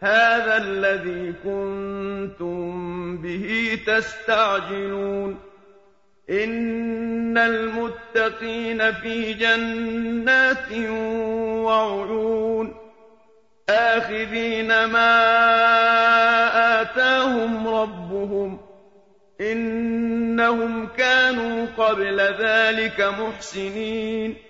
هذا الذي كنتم به تستعجلون. إن المتقين في جنات وعيون. آخذين ما آتاهم ربهم. إنهم كانوا قبل ذلك محسنين.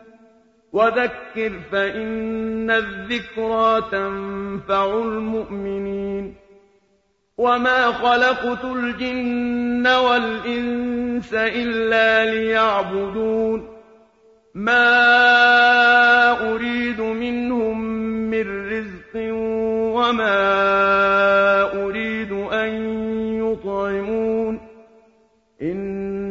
وَذَكِّرْ فَإِنَّ الذِّكْرَىٰ تَنفَعُ الْمُؤْمِنِينَ. وَمَا خَلَقْتُ الْجِنَّ وَالْإِنسَ إِلَّا لِيَعْبُدُونِ. مَا